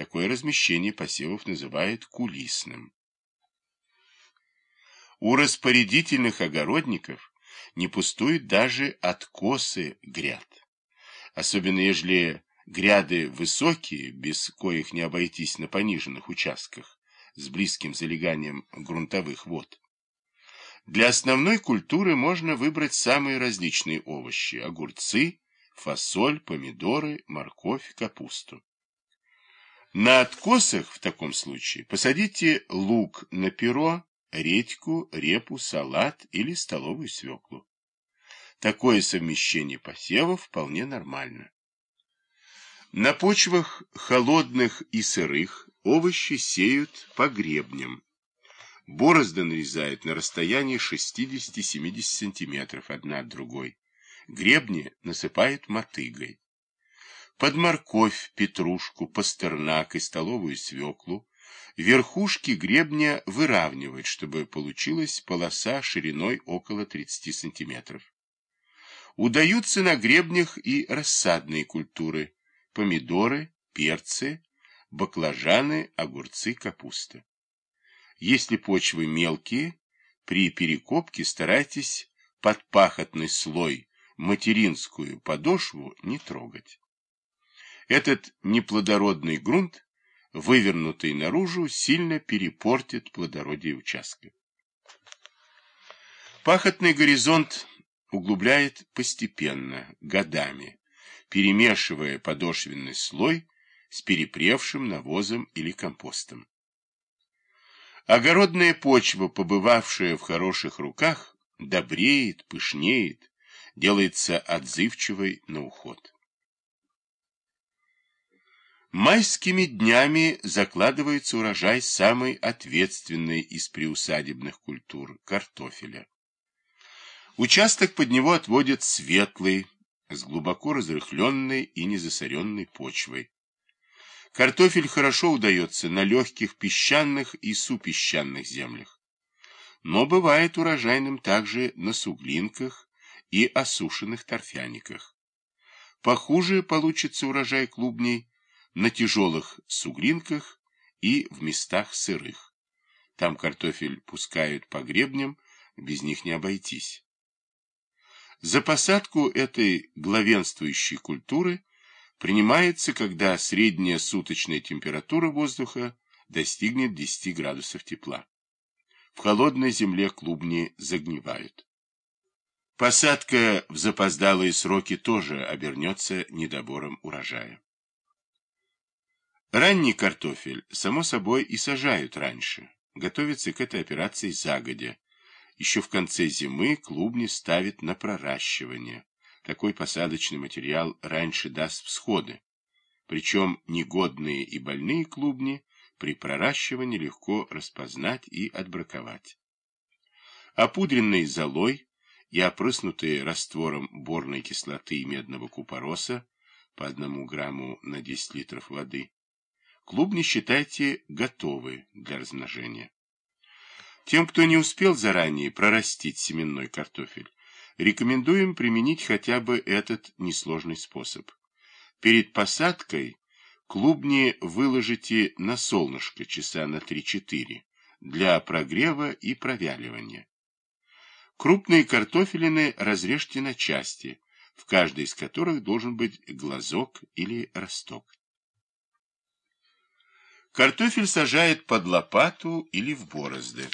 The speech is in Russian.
Такое размещение посевов называют кулисным. У распорядительных огородников не пустуют даже откосы гряд. Особенно ежели гряды высокие, без коих не обойтись на пониженных участках, с близким залеганием грунтовых вод. Для основной культуры можно выбрать самые различные овощи – огурцы, фасоль, помидоры, морковь, капусту. На откосах в таком случае посадите лук на перо, редьку, репу, салат или столовую свеклу. Такое совмещение посевов вполне нормально. На почвах холодных и сырых овощи сеют по гребням. Борозды нарезают на расстоянии 60-70 см одна от другой. Гребни насыпают мотыгой. Под морковь, петрушку, пастернак и столовую свеклу верхушки гребня выравнивают, чтобы получилась полоса шириной около 30 см. Удаются на гребнях и рассадные культуры – помидоры, перцы, баклажаны, огурцы, капуста. Если почвы мелкие, при перекопке старайтесь под пахотный слой материнскую подошву не трогать. Этот неплодородный грунт, вывернутый наружу, сильно перепортит плодородие участка. Пахотный горизонт углубляет постепенно, годами, перемешивая подошвенный слой с перепревшим навозом или компостом. Огородная почва, побывавшая в хороших руках, добреет, пышнеет, делается отзывчивой на уход. Майскими днями закладывается урожай самой ответственной из приусадебных культур – картофеля. Участок под него отводят светлый, с глубоко разрыхленной и незасоренной почвой. Картофель хорошо удается на легких песчаных и супесчаных землях, но бывает урожайным также на суглинках и осушенных торфяниках. Похуже получится урожай клубней на тяжелых суглинках и в местах сырых. Там картофель пускают по гребням, без них не обойтись. За посадку этой главенствующей культуры принимается, когда средняя суточная температура воздуха достигнет 10 градусов тепла. В холодной земле клубни загнивают. Посадка в запоздалые сроки тоже обернется недобором урожая. Ранний картофель, само собой, и сажают раньше. Готовятся к этой операции загодя. Еще в конце зимы клубни ставят на проращивание. Такой посадочный материал раньше даст всходы. Причем негодные и больные клубни при проращивании легко распознать и отбраковать. Опудренные золой и опрыснутые раствором борной кислоты и медного купороса по одному грамму на 10 литров воды, клубни считайте готовы для размножения. Тем, кто не успел заранее прорастить семенной картофель, рекомендуем применить хотя бы этот несложный способ. Перед посадкой клубни выложите на солнышко часа на 3-4 для прогрева и провяливания. Крупные картофелины разрежьте на части, в каждой из которых должен быть глазок или росток. Картофель сажает под лопату или в борозды.